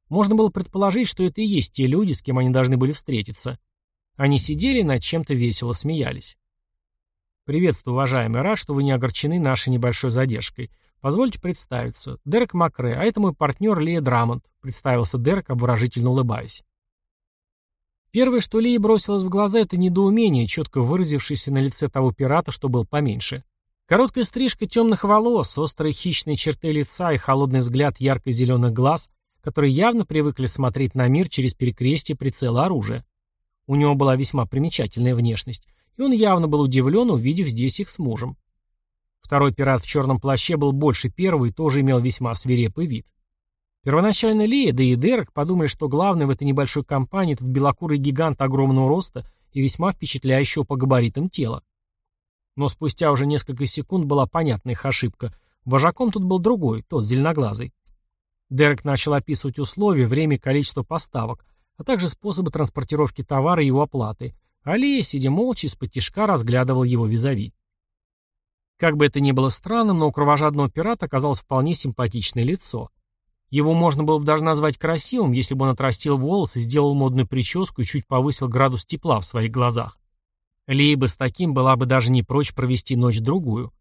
Можно было предположить, что это и есть те люди, с кем они должны были встретиться. Они сидели и над чем-то весело смеялись. «Приветствую, уважаемый. Рад, что вы не огорчены нашей небольшой задержкой. Позвольте представиться. Дерек Макре, а это мой партнер Лия Драмонт», представился Дерек, обворожительно улыбаясь. Первое, что Лии бросилось в глаза, это недоумение, четко выразившееся на лице того пирата, что был поменьше. Короткая стрижка темных волос, острые хищные черты лица и холодный взгляд ярко-зеленых глаз, которые явно привыкли смотреть на мир через перекрестие прицела оружия. У него была весьма примечательная внешность, и он явно был удивлен, увидев здесь их с мужем. Второй пират в черном плаще был больше первого и тоже имел весьма свирепый вид. Первоначально Лия, да и Дерек подумали, что главный в этой небольшой компании этот белокурый гигант огромного роста и весьма впечатляющего по габаритам тела. Но спустя уже несколько секунд была понятна их ошибка. Вожаком тут был другой, тот зеленоглазый. Дерек начал описывать условия, время количество поставок, а также способы транспортировки товара и его оплаты. Алия, сидя молча, из-под тишка разглядывал его визави. Как бы это ни было странным, но у кровожадного пирата оказалось вполне симпатичное лицо. Его можно было бы даже назвать красивым, если бы он отрастил волосы, сделал модную прическу и чуть повысил градус тепла в своих глазах. Либо с таким была бы даже не прочь провести ночь-другую.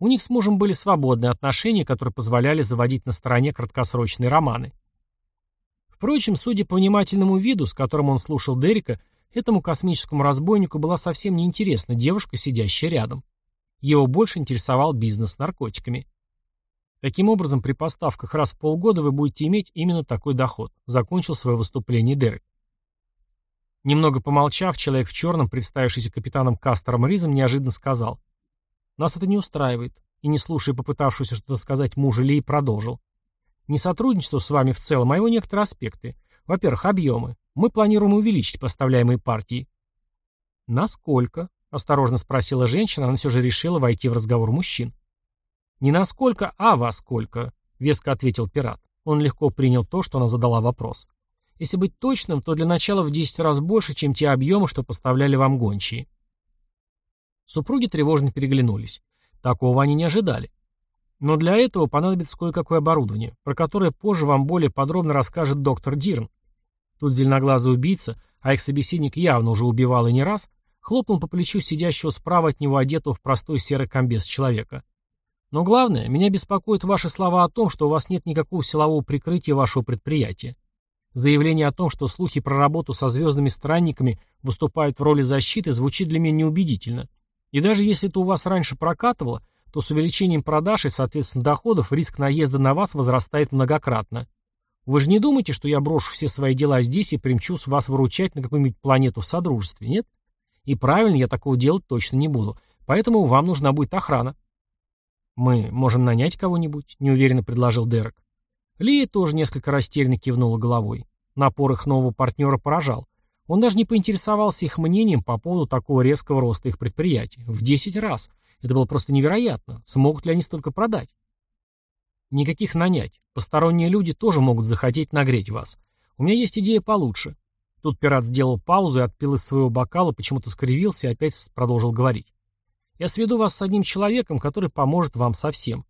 У них с мужем были свободные отношения, которые позволяли заводить на стороне краткосрочные романы. Впрочем, судя по внимательному виду, с которым он слушал Дерека, этому космическому разбойнику была совсем неинтересна девушка, сидящая рядом. Его больше интересовал бизнес с наркотиками. Таким образом, при поставках раз в полгода вы будете иметь именно такой доход, закончил свое выступление Дерек. Немного помолчав, человек в черном, представившийся капитаном Кастером Ризом, неожиданно сказал. «Нас это не устраивает». И, не слушая попытавшуюся что-то сказать мужа Ли, продолжил. «Не сотрудничество с вами в целом, а его некоторые аспекты. Во-первых, объемы. Мы планируем увеличить поставляемые партии». «Насколько?» — осторожно спросила женщина, она все же решила войти в разговор мужчин. «Не насколько, а во сколько», — веско ответил пират. Он легко принял то, что она задала вопрос. Если быть точным, то для начала в 10 раз больше, чем те объемы, что поставляли вам гончие. Супруги тревожно переглянулись. Такого они не ожидали. Но для этого понадобится кое-какое оборудование, про которое позже вам более подробно расскажет доктор Дирн. Тут зеленоглазый убийца, а их собеседник явно уже убивал и не раз, хлопнул по плечу сидящего справа от него одетого в простой серый комбез человека. Но главное, меня беспокоят ваши слова о том, что у вас нет никакого силового прикрытия вашего предприятия. Заявление о том, что слухи про работу со звездными странниками выступают в роли защиты, звучит для меня неубедительно. И даже если это у вас раньше прокатывало, то с увеличением продаж и, соответственно, доходов риск наезда на вас возрастает многократно. Вы же не думаете, что я брошу все свои дела здесь и примчусь вас выручать на какую-нибудь планету в Содружестве, нет? И правильно, я такого делать точно не буду. Поэтому вам нужна будет охрана. Мы можем нанять кого-нибудь, неуверенно предложил Дерек. Лия тоже несколько растерянно кивнула головой. Напор их нового партнера поражал. Он даже не поинтересовался их мнением по поводу такого резкого роста их предприятия. В 10 раз. Это было просто невероятно. Смогут ли они столько продать? Никаких нанять. Посторонние люди тоже могут захотеть нагреть вас. У меня есть идея получше. Тут пират сделал паузу и отпил из своего бокала, почему-то скривился и опять продолжил говорить. Я сведу вас с одним человеком, который поможет вам со всем.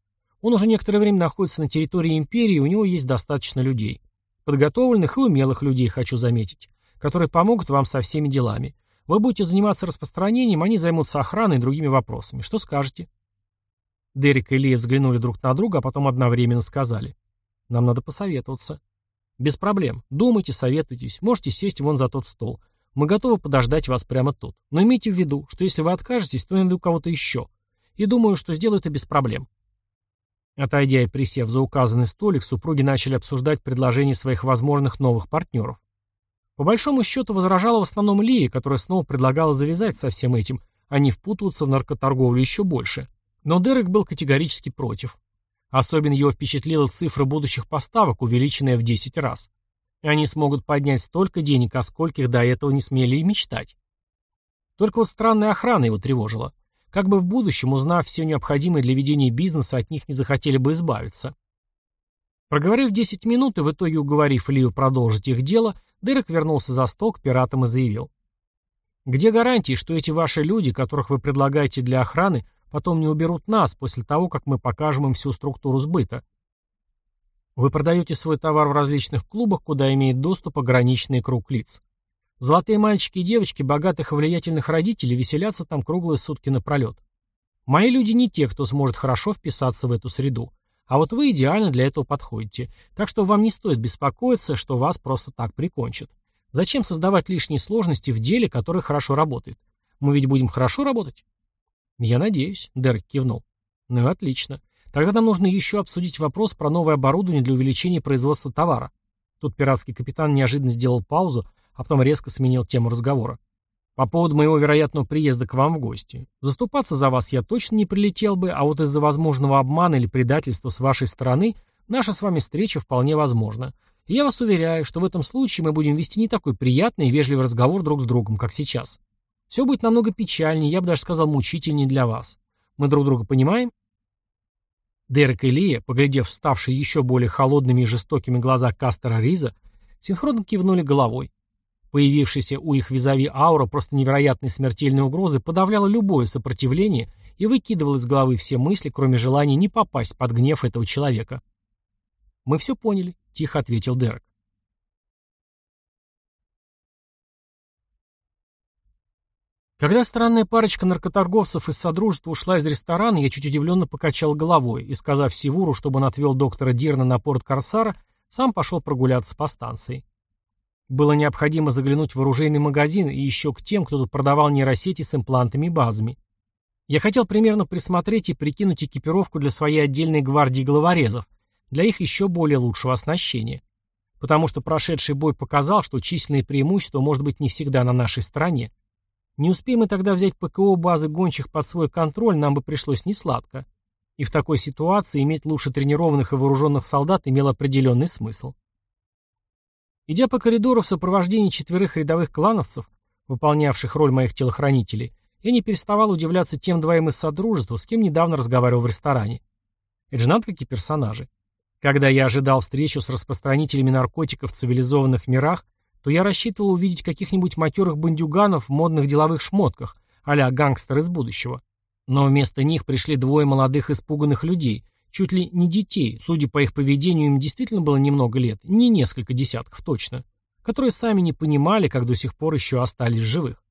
Он уже некоторое время находится на территории империи, и у него есть достаточно людей. Подготовленных и умелых людей, хочу заметить, которые помогут вам со всеми делами. Вы будете заниматься распространением, они займутся охраной и другими вопросами. Что скажете?» Дерек и Лия взглянули друг на друга, а потом одновременно сказали. «Нам надо посоветоваться». «Без проблем. Думайте, советуйтесь. Можете сесть вон за тот стол. Мы готовы подождать вас прямо тут. Но имейте в виду, что если вы откажетесь, то найду кого-то еще. И думаю, что сделаю это без проблем. Отойдя и присев за указанный столик, супруги начали обсуждать предложения своих возможных новых партнеров. По большому счету возражала в основном Лия, которая снова предлагала завязать со всем этим, а не впутываться в наркоторговлю еще больше. Но Дерек был категорически против. Особенно его впечатлила цифра будущих поставок, увеличенная в 10 раз. Они смогут поднять столько денег, о скольких до этого не смели и мечтать. Только вот странная охрана его тревожила. Как бы в будущем, узнав все необходимое для ведения бизнеса, от них не захотели бы избавиться. Проговорив 10 минут и в итоге уговорив Лию продолжить их дело, Дерек вернулся за стол к пиратам и заявил. «Где гарантии, что эти ваши люди, которых вы предлагаете для охраны, потом не уберут нас после того, как мы покажем им всю структуру сбыта?» Вы продаете свой товар в различных клубах, куда имеет доступ ограниченный круг лиц. Золотые мальчики и девочки богатых и влиятельных родителей веселятся там круглые сутки напролет. Мои люди не те, кто сможет хорошо вписаться в эту среду. А вот вы идеально для этого подходите. Так что вам не стоит беспокоиться, что вас просто так прикончат. Зачем создавать лишние сложности в деле, которое хорошо работает? Мы ведь будем хорошо работать? Я надеюсь, Дерек кивнул. Ну отлично. Тогда нам нужно еще обсудить вопрос про новое оборудование для увеличения производства товара. Тут пиратский капитан неожиданно сделал паузу, а потом резко сменил тему разговора. По поводу моего вероятного приезда к вам в гости. Заступаться за вас я точно не прилетел бы, а вот из-за возможного обмана или предательства с вашей стороны наша с вами встреча вполне возможна. И я вас уверяю, что в этом случае мы будем вести не такой приятный и вежливый разговор друг с другом, как сейчас. Все будет намного печальнее, я бы даже сказал мучительнее для вас. Мы друг друга понимаем? Дерек и Лия, поглядев ставшие еще более холодными и жестокими глаза Кастера Риза, синхронно кивнули головой. Появившаяся у их визави аура просто невероятной смертельной угрозы подавляла любое сопротивление и выкидывала из головы все мысли, кроме желания не попасть под гнев этого человека. «Мы все поняли», — тихо ответил Дерек. Когда странная парочка наркоторговцев из Содружества ушла из ресторана, я чуть удивленно покачал головой и, сказав Сивуру, чтобы он отвел доктора Дирна на порт Корсара, сам пошел прогуляться по станции. Было необходимо заглянуть в оружейный магазин и еще к тем, кто тут продавал нейросети с имплантами и базами. Я хотел примерно присмотреть и прикинуть экипировку для своей отдельной гвардии головорезов, для их еще более лучшего оснащения. Потому что прошедший бой показал, что численное преимущество может быть не всегда на нашей стороне. Не успеем мы тогда взять ПКО базы гончих под свой контроль, нам бы пришлось несладко. И в такой ситуации иметь лучше тренированных и вооруженных солдат имел определенный смысл. Идя по коридору в сопровождении четверых рядовых клановцев, выполнявших роль моих телохранителей, я не переставал удивляться тем двоим из Содружества, с кем недавно разговаривал в ресторане. Это же надо какие персонажи. Когда я ожидал встречу с распространителями наркотиков в цивилизованных мирах, то я рассчитывал увидеть каких-нибудь матерых бандюганов в модных деловых шмотках, а-ля гангстер из будущего. Но вместо них пришли двое молодых испуганных людей, чуть ли не детей, судя по их поведению, им действительно было немного лет, не несколько десятков точно, которые сами не понимали, как до сих пор еще остались живых.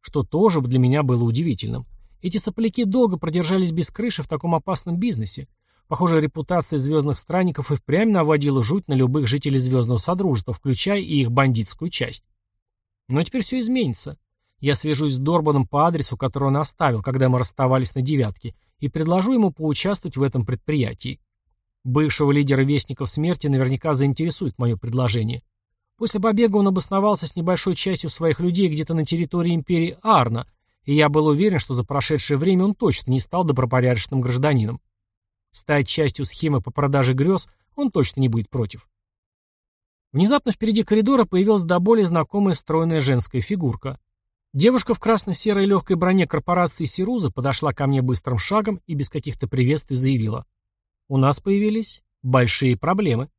Что тоже для меня было удивительным. Эти сопляки долго продержались без крыши в таком опасном бизнесе. Похоже, репутация звездных странников и впрямь наводила жуть на любых жителей Звездного Содружества, включая и их бандитскую часть. Но теперь все изменится. Я свяжусь с Дорбаном по адресу, который он оставил, когда мы расставались на девятке, и предложу ему поучаствовать в этом предприятии. Бывшего лидера Вестников Смерти наверняка заинтересует мое предложение. После побега он обосновался с небольшой частью своих людей где-то на территории империи Арна, и я был уверен, что за прошедшее время он точно не стал добропорядочным гражданином. Стать частью схемы по продаже грез он точно не будет против. Внезапно впереди коридора появилась до боли знакомая стройная женская фигурка. Девушка в красно-серой легкой броне корпорации Сируза подошла ко мне быстрым шагом и без каких-то приветствий заявила. «У нас появились большие проблемы».